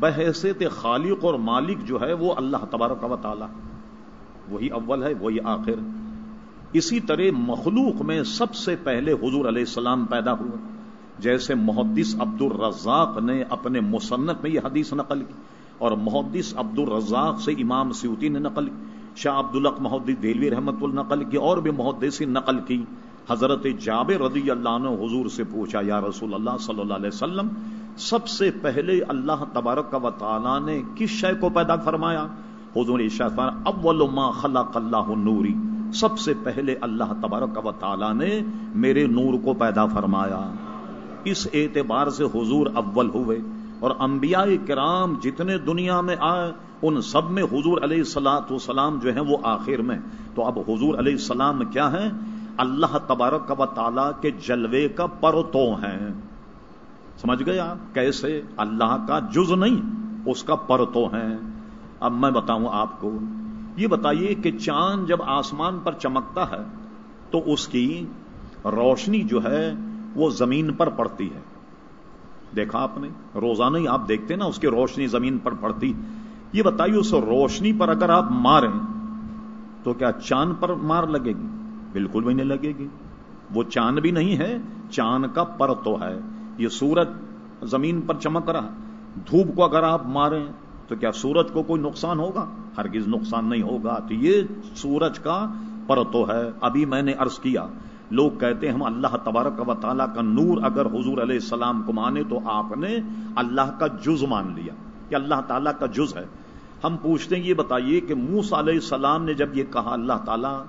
بحیثیت خالق اور مالک جو ہے وہ اللہ تبارک و تعالی وہی اول ہے، وہی آخر۔ اسی طرح مخلوق میں سب سے پہلے حضور علیہ السلام پیدا ہوئے۔ جیسے محدث عبد الرزاق نے اپنے مصنف میں یہ حدیث نقل کی اور محدث عبد الرزاق سے امام سیوتی نے نقل کی، شاہ عبد الق محدث دہلوی رحمت النقل کی اور بھی محدث نقل کی۔ حضرت جابر رضی اللہ عنہ حضور سے پوچھا، یا رسول اللہ صلی اللہ علیہ وسلم سب سے پہلے اللہ تبارک و تعالی نے کس شے کو پیدا فرمایا؟ حضور اول ما خلق اللہ نوری سب سے پہلے اللہ تبارک و تعالی نے میرے نور کو پیدا فرمایا۔ اس اعتبار سے حضور اول ہوئے۔ اور انبیاء کرام جتنے دنیا میں آئے، ان سب میں حضور علیہ السلاۃ والسلام جو ہیں وہ آخر میں۔ تو اب حضور علیہ السلام کیا ہیں؟ اللہ تبارک و تعالی کے جلوے کا پرتو ہیں۔ سمجھ گئے آپ؟ کیسے؟ اللہ کا جز نہیں، اس کا پرتو ہیں۔ اب میں بتاؤں آپ کو، یہ بتائیے کہ چاند جب آسمان پر چمکتا ہے، تو اس کی روشنی جو ہے، وہ زمین پر پڑتی ہے۔ دیکھا آپ نے؟ روزانہ ہی آپ دیکھتے نا، اس کی روشنی زمین پر پڑتی۔ یہ بتائیے، اس روشنی پر اگر آپ ماریں، تو کیا چاند پر مار لگے گی؟ بالکل بھی نہیں لگے گی۔ وہ چاند بھی نہیں ہے، چاند کا پر تو ہے۔ یہ سورج زمین پر چمک رہا دھوپ کو اگر آپ ماریں تو کیا سورج کو کوئی نقصان ہوگا؟ ہرگز نقصان نہیں ہوگا۔ تو یہ سورج کا پر تو ہے۔ ابھی میں نے ارض کیا، لوگ کہتے ہیں ہم اللہ تبارک و تعالیٰ کا نور اگر حضور علیہ السلام کو مانے تو آپ نے اللہ کا جز مان لیا کہ اللہ تعالیٰ کا جز ہے۔ ہم پوچھتے ہیں، یہ بتائیے کہ موس علیہ السلام نے جب یہ کہا اللہ تعالیٰ،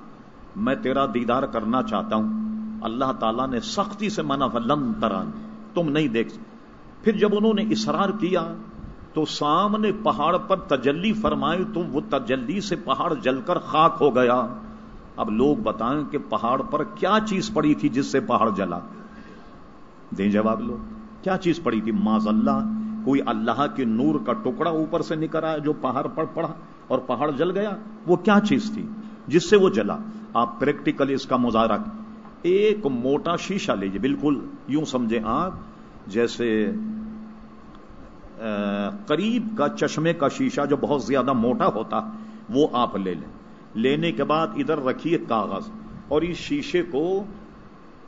میں تیرا دیدار کرنا چاہتا ہوں، اللہ تعالیٰ نے سختی سے منع لن تران تم نہیں دیکھ پھر جب انہوں نے اصرار کیا تو سامنے پہاڑ پر تجلی فرمائی تو وہ تجلی سے پہاڑ جل کر خاک ہو گیا۔ اب لوگ بتائیں کہ پہاڑ پر کیا چیز پڑی تھی جس سے پہاڑ جلا؟ دیں جواب لوگ، کیا چیز پڑی تھی؟ ماض اللہ کوئی اللہ کے نور کا ٹکڑا اوپر سے نکل آیا جو پہاڑ پر پڑا اور پہاڑ جل گیا؟ وہ کیا چیز تھی جس سے وہ جلا؟ آپ پریکٹیکلی اس کا مظاہرہ ایک موٹا شیشہ لیجیے بالکل یوں سمجھیں آپ، جیسے قریب کا چشمے کا شیشہ جو بہت زیادہ موٹا ہوتا، وہ آپ لے لیں۔ لینے کے بعد ادھر رکھیے کاغذ اور اس شیشے کو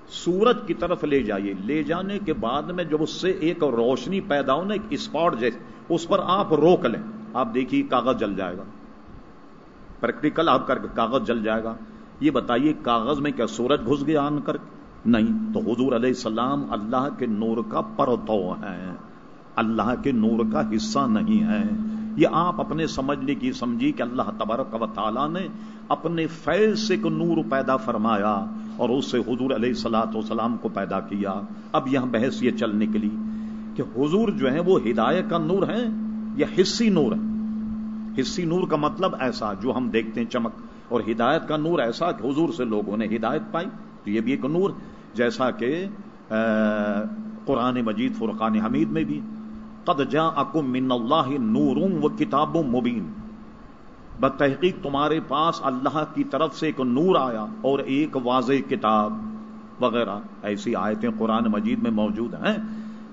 سورج کی طرف لے جائیے۔ لے جانے کے بعد میں جب اس سے ایک روشنی پیدا ہو، نا، ایک اسپاٹ جیسے، اس پر آپ روک لیں۔ آپ دیکھیے کاغذ جل جائے گا۔ پریکٹیکل آپ کر کے کاغذ جل جائے گا۔ یہ بتائیے کاغذ میں کیا سورج گھس گیا آن کر؟ نہیں، تو حضور علیہ السلام اللہ کے نور کا پرتو ہے اللہ کے نور کا حصہ نہیں ہے یہ آپ اپنے سمجھنے کی سمجھی کہ اللہ تبارک و تعالیٰ نے اپنے فیض سے ایک نور پیدا فرمایا اور اس سے حضور علیہ سلاۃ وسلام کو پیدا کیا۔ اب یہاں بحث یہ چل نکلی کہ حضور جو ہے وہ ہدایت کا نور ہے یا حصی نور ہے حصی نور کا مطلب ایسا جو ہم دیکھتے ہیں چمک۔ اور ہدایت کا نور ایسا کہ حضور سے لوگوں نے ہدایت پائی، تو یہ بھی ایک نور، جیسا کہ قرآن مجید، فرقان حمید میں بھی، قد جاءکم من اللہ نور و کتاب مبین۔ بتحقیق تمہارے پاس اللہ کی طرف سے ایک نور آیا اور ایک واضح کتاب وغیرہ۔ ایسی آیتیں قرآن مجید میں موجود ہیں۔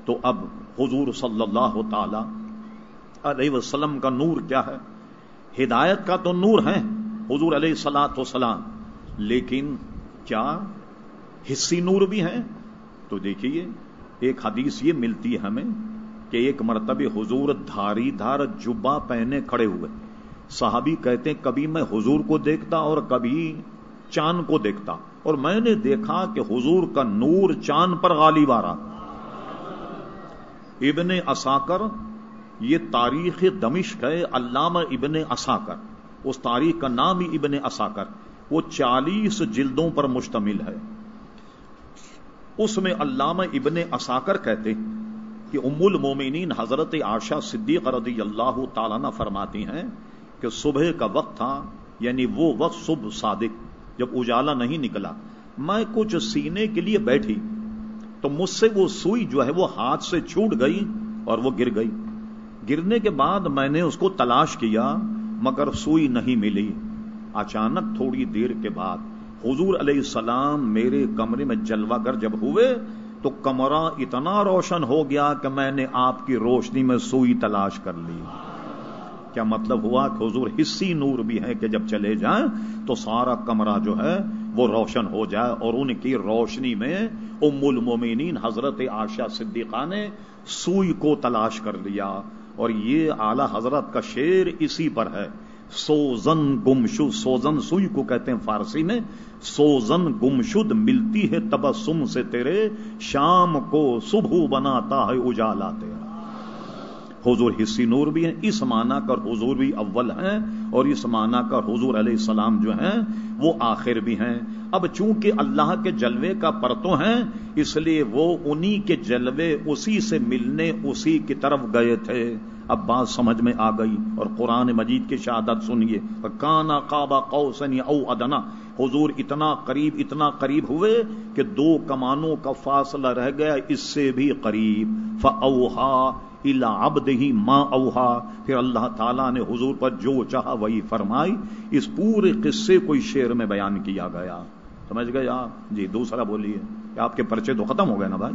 تو اب حضور صلی اللہ تعالی علیہ وسلم کا نور کیا ہے؟ ہدایت کا تو نور ہے حضور علیہ سلاۃ وسلام لیکن کیا حصی نور بھی ہیں؟ تو دیکھیے، ایک حدیث یہ ملتی ہے ہمیں کہ ایک مرتبہ حضور دھاری دھار جبا پہنے کھڑے ہوئے۔ صحابی کہتے ہیں، کبھی میں حضور کو دیکھتا اور کبھی چاند کو دیکھتا۔ اور میں نے دیکھا کہ حضور کا نور چاند پر غالب آ رہا۔ ابن اساکر، یہ تاریخ دمشق ہے، علامہ ابن اساکر۔ اس تاریخ کا نام ہی ابن اساکر، وہ چالیس جلدوں پر مشتمل ہے۔ اس میں علامہ ابن اساکر کہتے کہ ام المومنین حضرت آشا صدیق رضی اللہ تعالیٰ فرماتی ہیں کہ صبح کا وقت تھا یعنی وہ وقت صبح صادق، جب اجالا نہیں نکلا۔ میں کچھ سینے کے لیے بیٹھی، تو مجھ سے وہ سوئی جو ہے وہ ہاتھ سے چھوٹ گئی اور وہ گر گئی۔ گرنے کے بعد میں نے اس کو تلاش کیا۔ مگر سوئی نہیں ملی۔ اچانک تھوڑی دیر کے بعد حضور علیہ السلام میرے کمرے میں جلوا کر جب ہوئے تو کمرہ اتنا روشن ہو گیا کہ میں نے آپ کی روشنی میں سوئی تلاش کر لی۔ کیا مطلب ہوا کہ حضور حصی نور بھی ہے کہ جب چلے جائیں تو سارا کمرہ جو ہے وہ روشن ہو جائے اور ان کی روشنی میں ام المومنین حضرت عاشا صدیقہ نے سوئی کو تلاش کر لیا۔ اور یہ اعلی حضرت کا شعر اسی پر ہے۔ سوزن گمشد، سوزن سوئی کو کہتے ہیں فارسی میں۔ سوزن گمشد ملتی ہے تبسم سے تیرے۔ شام کو صبح بناتا ہے اجالا تیرا۔ حضور حصی نور بھی ہیں۔ اس معنی کر حضور بھی اول ہیں اور اس معنی کر حضور علیہ السلام جو ہیں وہ آخر بھی ہیں۔ اب چونکہ اللہ کے جلوے کا پرتو ہیں، اس لیے وہ انہی کے جلوے اسی سے ملنے اسی کی طرف گئے تھے۔ اب بات سمجھ میں آ گئی اور قرآن مجید کی شہادت سنیے۔ کانا کعبہ قوسن او ادنا۔ حضور اتنا قریب اتنا قریب ہوئے کہ دو کمانوں کا فاصلہ رہ گیا اس سے بھی قریب۔ فاوہا الا ابد ہی ماں اوہا۔ پھر اللہ تعالیٰ نے حضور پر جو چاہا وہی فرمائی۔ اس پورے قصے کو اس شعر میں بیان کیا گیا۔ سمجھ گئے؟ آپ جی دوسرا بولیے آپ کے پرچے تو ختم ہو گئے نا بھائی؟